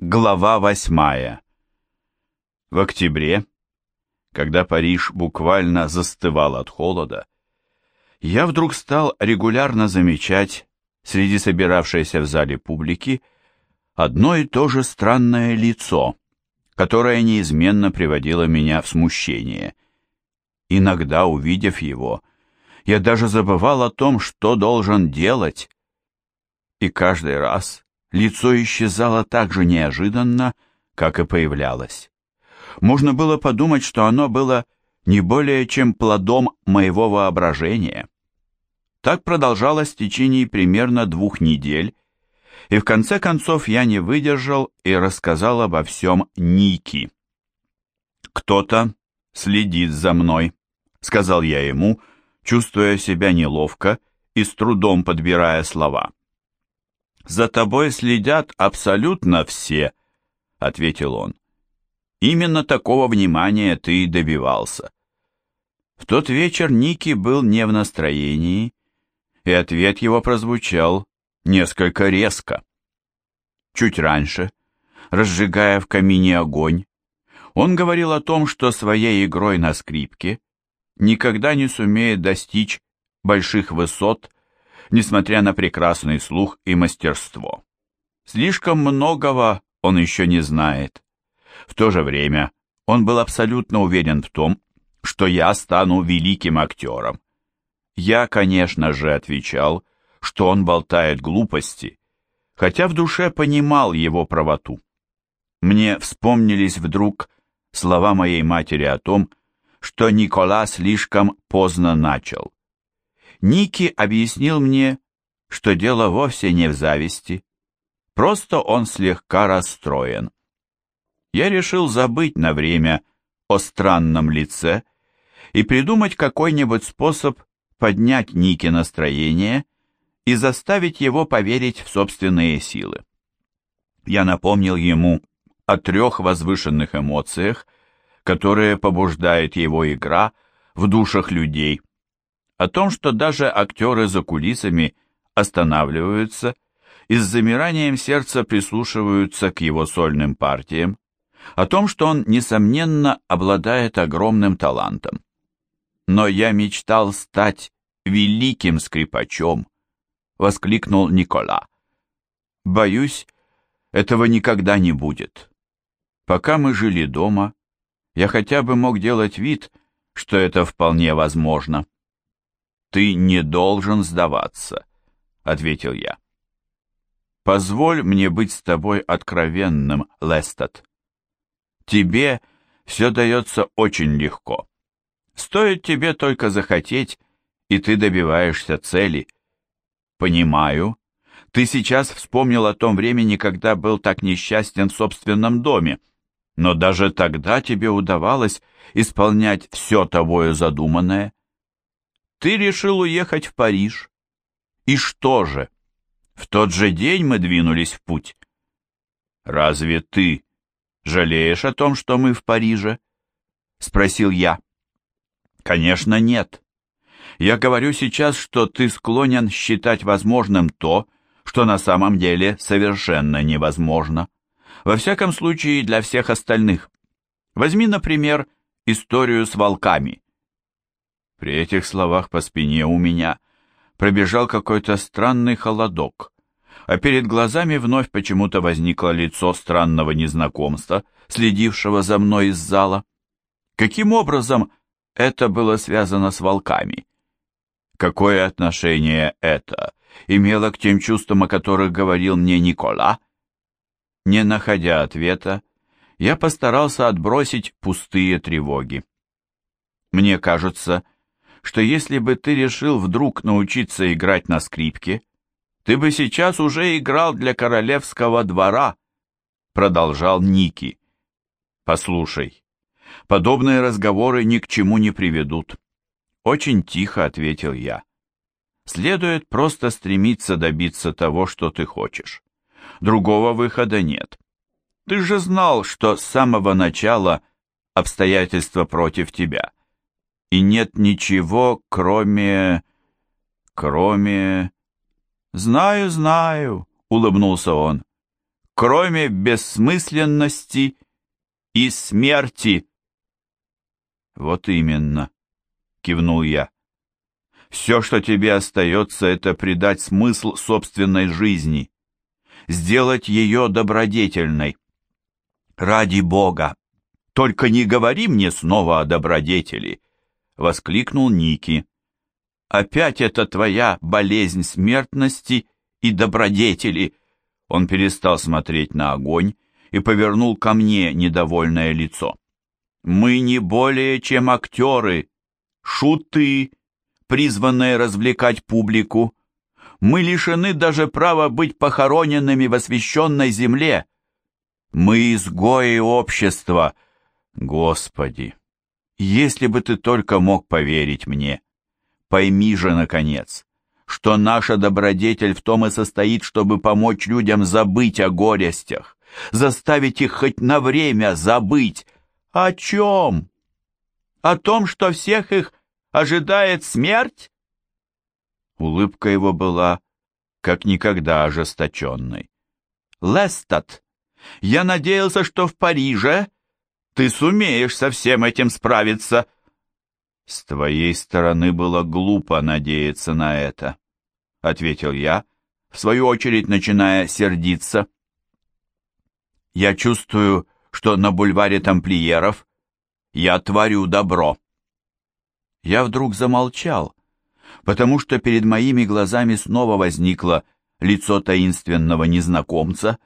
Глава восьмая. В октябре, когда Париж буквально застывал от холода, я вдруг стал регулярно замечать среди собиравшейся в зале публики одно и то же странное лицо, которое неизменно приводило меня в смущение. Иногда, увидев его, я даже забывал о том, что должен делать, и каждый раз лицо исчезало так же неожиданно, как и появлялось. Можно было подумать, что оно было не более чем плодом моего воображения. Так продолжалось в течение примерно двух недель, и в конце концов я не выдержал и рассказал обо всем Ники. «Кто-то следит за мной», — сказал я ему, чувствуя себя неловко и с трудом подбирая слова. «За тобой следят абсолютно все», — ответил он. «Именно такого внимания ты и добивался». В тот вечер Ники был не в настроении, и ответ его прозвучал несколько резко. Чуть раньше, разжигая в камине огонь, он говорил о том, что своей игрой на скрипке никогда не сумеет достичь больших высот несмотря на прекрасный слух и мастерство. Слишком многого он еще не знает. В то же время он был абсолютно уверен в том, что я стану великим актером. Я, конечно же, отвечал, что он болтает глупости, хотя в душе понимал его правоту. Мне вспомнились вдруг слова моей матери о том, что Никола слишком поздно начал. Ники объяснил мне, что дело вовсе не в зависти, просто он слегка расстроен. Я решил забыть на время о странном лице и придумать какой-нибудь способ поднять Ники настроение и заставить его поверить в собственные силы. Я напомнил ему о трех возвышенных эмоциях, которые побуждает его игра в душах людей о том, что даже актеры за кулисами останавливаются и с замиранием сердца прислушиваются к его сольным партиям, о том, что он, несомненно, обладает огромным талантом. «Но я мечтал стать великим скрипачом», — воскликнул Никола. «Боюсь, этого никогда не будет. Пока мы жили дома, я хотя бы мог делать вид, что это вполне возможно». «Ты не должен сдаваться», — ответил я. «Позволь мне быть с тобой откровенным, Лестед. Тебе все дается очень легко. Стоит тебе только захотеть, и ты добиваешься цели. Понимаю, ты сейчас вспомнил о том времени, когда был так несчастен в собственном доме, но даже тогда тебе удавалось исполнять все тобою задуманное. Ты решил уехать в Париж. И что же? В тот же день мы двинулись в путь. Разве ты жалеешь о том, что мы в Париже? Спросил я. Конечно, нет. Я говорю сейчас, что ты склонен считать возможным то, что на самом деле совершенно невозможно. Во всяком случае, для всех остальных. Возьми, например, историю с волками. При этих словах по спине у меня пробежал какой-то странный холодок, а перед глазами вновь почему-то возникло лицо странного незнакомства, следившего за мной из зала. Каким образом это было связано с волками? Какое отношение это имело к тем чувствам, о которых говорил мне Никола? Не находя ответа, я постарался отбросить пустые тревоги. Мне кажется, что если бы ты решил вдруг научиться играть на скрипке, ты бы сейчас уже играл для королевского двора, продолжал Ники. Послушай, подобные разговоры ни к чему не приведут. Очень тихо ответил я. Следует просто стремиться добиться того, что ты хочешь. Другого выхода нет. Ты же знал, что с самого начала обстоятельства против тебя и нет ничего, кроме... кроме... «Знаю, знаю», — улыбнулся он. кроме бессмысленности и смерти. Вот именно, кивнул я. Все, что тебе остается, это придать смысл собственной жизни, сделать ее добродетельной. Ради Бога, только не говори мне снова о добродетели, воскликнул Ники. Опять это твоя болезнь смертности и добродетели. Он перестал смотреть на огонь и повернул ко мне недовольное лицо. Мы не более чем актеры, шуты, призванные развлекать публику. Мы лишены даже права быть похороненными в освященной земле. Мы изгои общества. Господи, если бы ты только мог поверить мне. Пойми же, наконец, что наша добродетель в том и состоит, чтобы помочь людям забыть о горестях, заставить их хоть на время забыть. О чем? О том, что всех их ожидает смерть?» Улыбка его была как никогда ожесточенной. «Лестат, я надеялся, что в Париже ты сумеешь со всем этим справиться». «С твоей стороны было глупо надеяться на это», — ответил я, в свою очередь начиная сердиться. «Я чувствую, что на бульваре тамплиеров я творю добро я вдруг замолчал, потому что перед моими глазами снова возникло лицо таинственного незнакомца,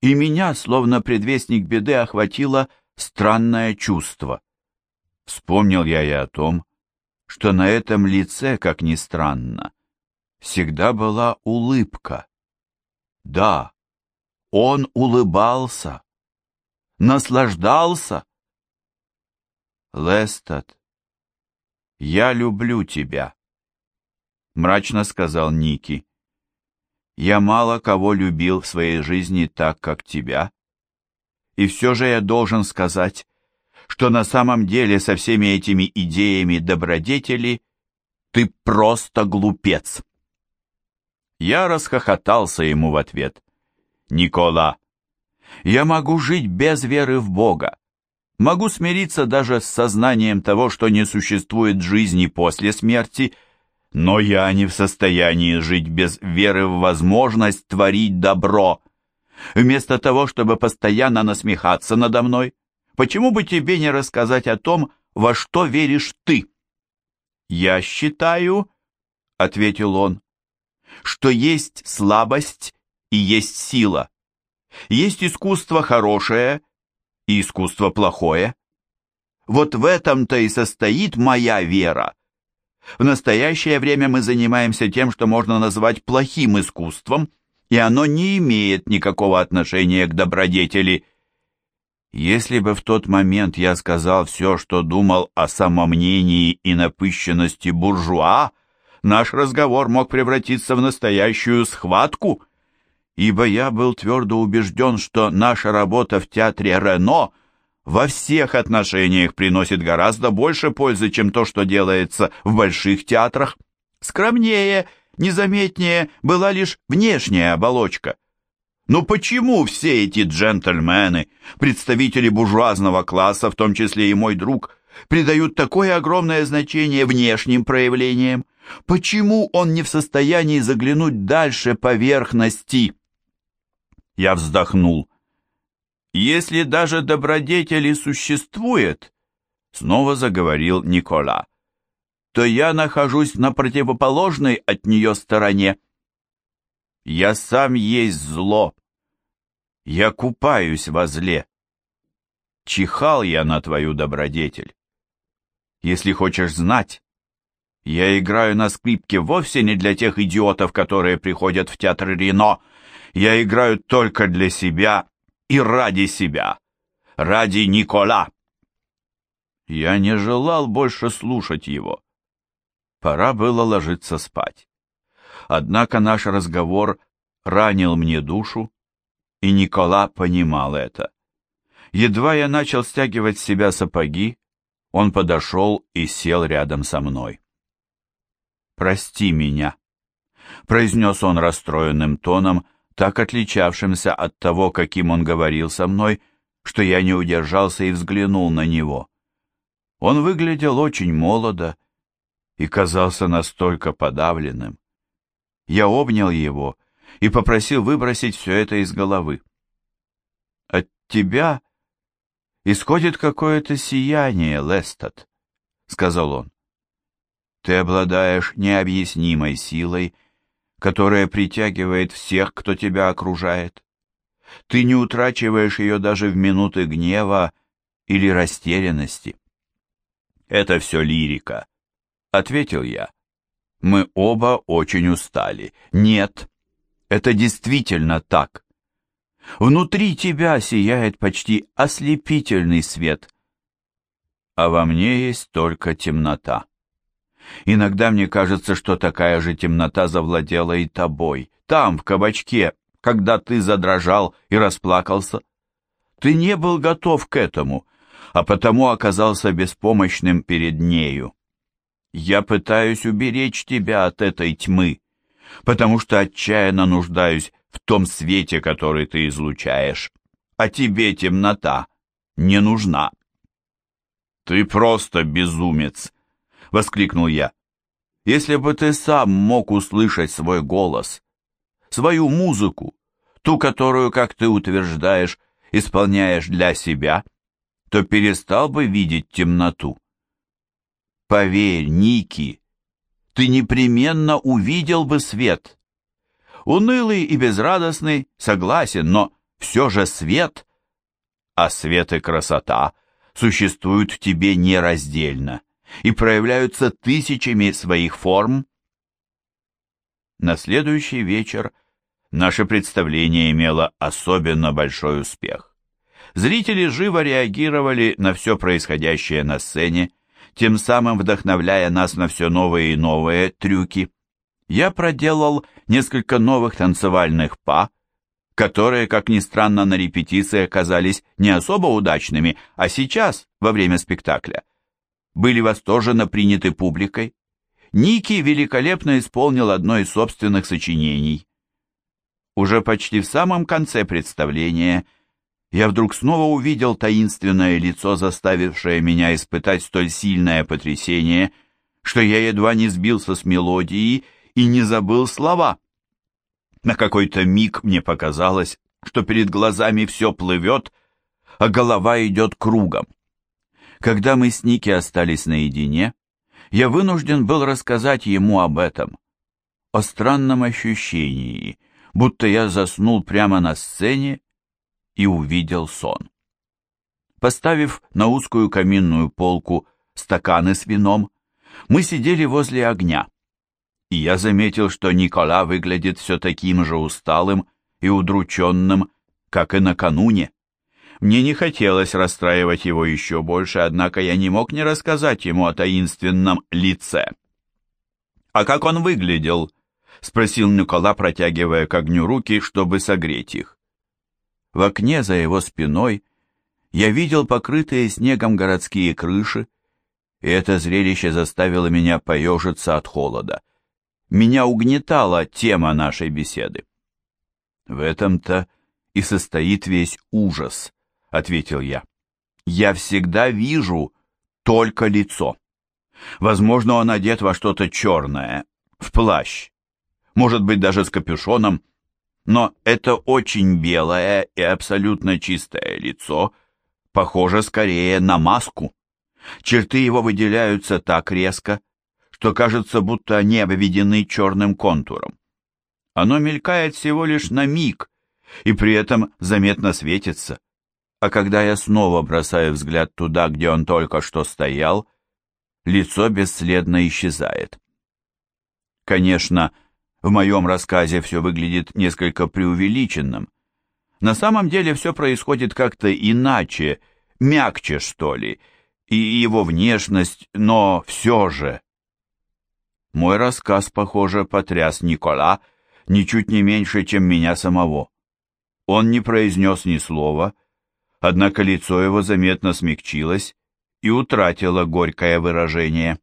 и меня, словно предвестник беды, охватило странное чувство. Вспомнил я и о том, что на этом лице, как ни странно, всегда была улыбка. Да, он улыбался, наслаждался. Лестат, «Я люблю тебя», — мрачно сказал Ники. «Я мало кого любил в своей жизни так, как тебя. И все же я должен сказать, что на самом деле со всеми этими идеями добродетели ты просто глупец». Я расхохотался ему в ответ. «Никола, я могу жить без веры в Бога, Могу смириться даже с сознанием того, что не существует жизни после смерти, но я не в состоянии жить без веры в возможность творить добро. Вместо того, чтобы постоянно насмехаться надо мной, почему бы тебе не рассказать о том, во что веришь ты? Я считаю, — ответил он, — что есть слабость и есть сила. Есть искусство хорошее и искусство плохое? Вот в этом-то и состоит моя вера. В настоящее время мы занимаемся тем, что можно назвать плохим искусством, и оно не имеет никакого отношения к добродетели. Если бы в тот момент я сказал все, что думал о самомнении и напыщенности буржуа, наш разговор мог превратиться в настоящую схватку — ибо я был твердо убежден, что наша работа в театре Рено во всех отношениях приносит гораздо больше пользы, чем то, что делается в больших театрах. Скромнее, незаметнее была лишь внешняя оболочка. Но почему все эти джентльмены, представители буржуазного класса, в том числе и мой друг, придают такое огромное значение внешним проявлениям? Почему он не в состоянии заглянуть дальше поверхности? Я вздохнул. «Если даже добродетели существует, — снова заговорил Никола, — то я нахожусь на противоположной от нее стороне. Я сам есть зло. Я купаюсь во зле. Чихал я на твою добродетель. Если хочешь знать, я играю на скрипке вовсе не для тех идиотов, которые приходят в театр Рено, — я играю только для себя и ради себя, ради Никола. Я не желал больше слушать его. Пора было ложиться спать. Однако наш разговор ранил мне душу, и Никола понимал это. Едва я начал стягивать с себя сапоги, он подошел и сел рядом со мной. «Прости меня», — произнес он расстроенным тоном, — так отличавшимся от того, каким он говорил со мной, что я не удержался и взглянул на него. Он выглядел очень молодо и казался настолько подавленным. Я обнял его и попросил выбросить все это из головы. «От тебя исходит какое-то сияние, Лестат», — сказал он. «Ты обладаешь необъяснимой силой, которая притягивает всех, кто тебя окружает. Ты не утрачиваешь ее даже в минуты гнева или растерянности». «Это все лирика», — ответил я. «Мы оба очень устали». «Нет, это действительно так. Внутри тебя сияет почти ослепительный свет, а во мне есть только темнота. Иногда мне кажется, что такая же темнота завладела и тобой, там, в кабачке, когда ты задрожал и расплакался. Ты не был готов к этому, а потому оказался беспомощным перед нею. Я пытаюсь уберечь тебя от этой тьмы, потому что отчаянно нуждаюсь в том свете, который ты излучаешь, а тебе темнота не нужна. «Ты просто безумец!» — воскликнул я. «Если бы ты сам мог услышать свой голос, свою музыку, ту, которую, как ты утверждаешь, исполняешь для себя, то перестал бы видеть темноту. Поверь, Ники, ты непременно увидел бы свет. Унылый и безрадостный, согласен, но все же свет. А свет и красота существуют в тебе нераздельно и проявляются тысячами своих форм. На следующий вечер наше представление имело особенно большой успех. Зрители живо реагировали на все происходящее на сцене, тем самым вдохновляя нас на все новые и новые трюки. Я проделал несколько новых танцевальных па, которые, как ни странно, на репетиции оказались не особо удачными, а сейчас, во время спектакля, были восторженно приняты публикой. Ники великолепно исполнил одно из собственных сочинений. Уже почти в самом конце представления – я вдруг снова увидел таинственное лицо, заставившее меня испытать столь сильное потрясение, что я едва не сбился с мелодии и не забыл слова. На какой-то миг мне показалось, что перед глазами все плывет, а голова идет кругом. Когда мы с Ники остались наедине, я вынужден был рассказать ему об этом, о странном ощущении, будто я заснул прямо на сцене и увидел сон. Поставив на узкую каминную полку стаканы с вином, мы сидели возле огня, и я заметил, что Никола выглядит все таким же усталым и удрученным, как и накануне. Мне не хотелось расстраивать его еще больше, однако я не мог не рассказать ему о таинственном лице. «А как он выглядел?» — спросил Никола, протягивая к огню руки, чтобы согреть их. В окне за его спиной я видел покрытые снегом городские крыши, и это зрелище заставило меня поежиться от холода. Меня угнетала тема нашей беседы. «В этом-то и состоит весь ужас», — ответил я. «Я всегда вижу только лицо. Возможно, он одет во что-то черное, в плащ, может быть, даже с капюшоном, но это очень белое и абсолютно чистое лицо похоже скорее на маску. Черты его выделяются так резко, что кажется, будто они обведены черным контуром. Оно мелькает всего лишь на миг и при этом заметно светится. А когда я снова бросаю взгляд туда, где он только что стоял, лицо бесследно исчезает. Конечно, в моем рассказе все выглядит несколько преувеличенным. На самом деле все происходит как-то иначе, мягче, что ли, и его внешность, но все же. Мой рассказ, похоже, потряс Никола ничуть не меньше, чем меня самого. Он не произнес ни слова, однако лицо его заметно смягчилось и утратило горькое выражение.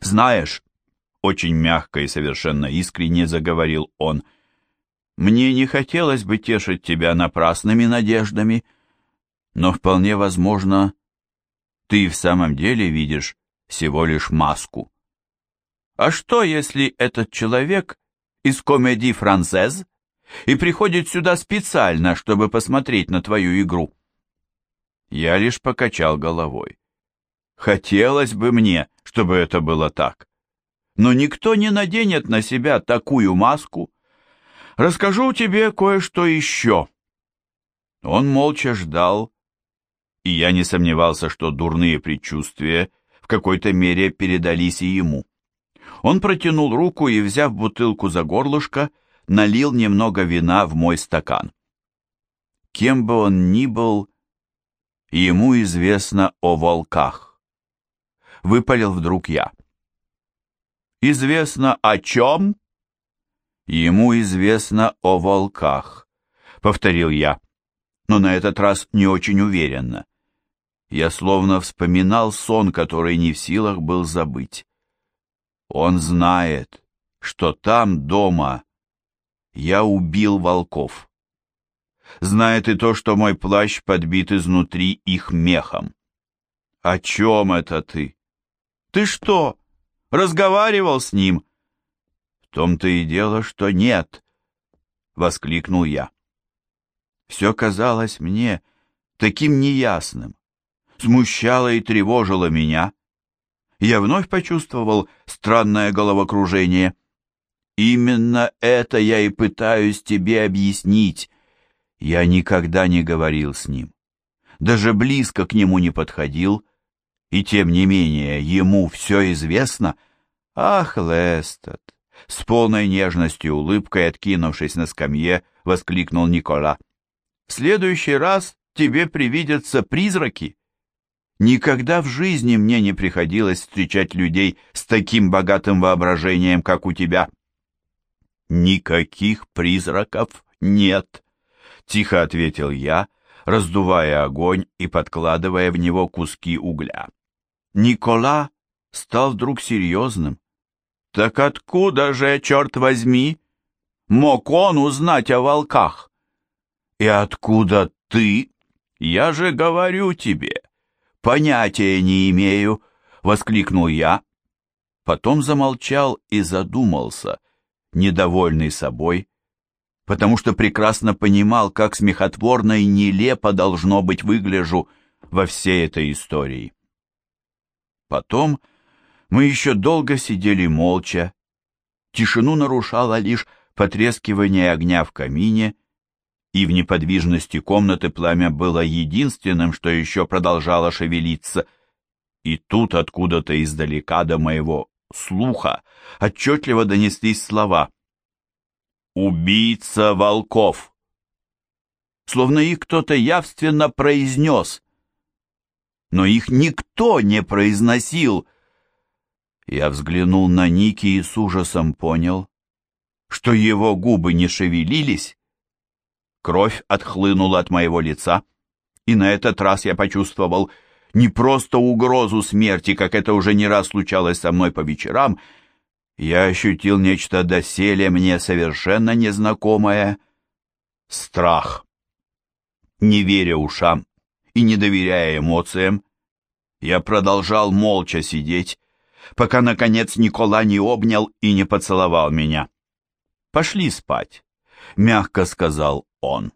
«Знаешь, очень мягко и совершенно искренне заговорил он. Мне не хотелось бы тешить тебя напрасными надеждами, но вполне возможно, ты в самом деле видишь всего лишь маску. А что, если этот человек из комедии «Францез» и приходит сюда специально, чтобы посмотреть на твою игру? Я лишь покачал головой. Хотелось бы мне, чтобы это было так. Но никто не наденет на себя такую маску. Расскажу тебе кое-что еще. Он молча ждал, и я не сомневался, что дурные предчувствия в какой-то мере передались и ему. Он протянул руку и, взяв бутылку за горлышко, налил немного вина в мой стакан. Кем бы он ни был, ему известно о волках. Выпалил вдруг я. Известно о чем? Ему известно о волках, повторил я, но на этот раз не очень уверенно. Я словно вспоминал сон, который не в силах был забыть. Он знает, что там, дома, я убил волков. Знает и то, что мой плащ подбит изнутри их мехом. О чем это ты? Ты что, разговаривал с ним? В том-то и дело, что нет, — воскликнул я. Все казалось мне таким неясным, смущало и тревожило меня. Я вновь почувствовал странное головокружение. Именно это я и пытаюсь тебе объяснить. Я никогда не говорил с ним, даже близко к нему не подходил, и тем не менее ему все известно. Ах, Лестед! С полной нежностью улыбкой, откинувшись на скамье, воскликнул Никола. В следующий раз тебе привидятся призраки. Никогда в жизни мне не приходилось встречать людей с таким богатым воображением, как у тебя. Никаких призраков нет, тихо ответил я, раздувая огонь и подкладывая в него куски угля. Никола стал вдруг серьезным. Так откуда же, черт возьми, мог он узнать о волках? И откуда ты? Я же говорю тебе, понятия не имею, воскликнул я. Потом замолчал и задумался, недовольный собой, потому что прекрасно понимал, как смехотворно и нелепо должно быть выгляжу во всей этой истории. Потом мы еще долго сидели молча. Тишину нарушало лишь потрескивание огня в камине, и в неподвижности комнаты пламя было единственным, что еще продолжало шевелиться. И тут откуда-то издалека до моего слуха отчетливо донеслись слова «Убийца волков!» Словно их кто-то явственно произнес, но их никто не произносил. Я взглянул на Ники и с ужасом понял, что его губы не шевелились. Кровь отхлынула от моего лица, и на этот раз я почувствовал не просто угрозу смерти, как это уже не раз случалось со мной по вечерам, я ощутил нечто доселе мне совершенно незнакомое — страх. Не веря ушам, и не доверяя эмоциям, я продолжал молча сидеть, пока, наконец, Никола не обнял и не поцеловал меня. «Пошли спать», — мягко сказал он.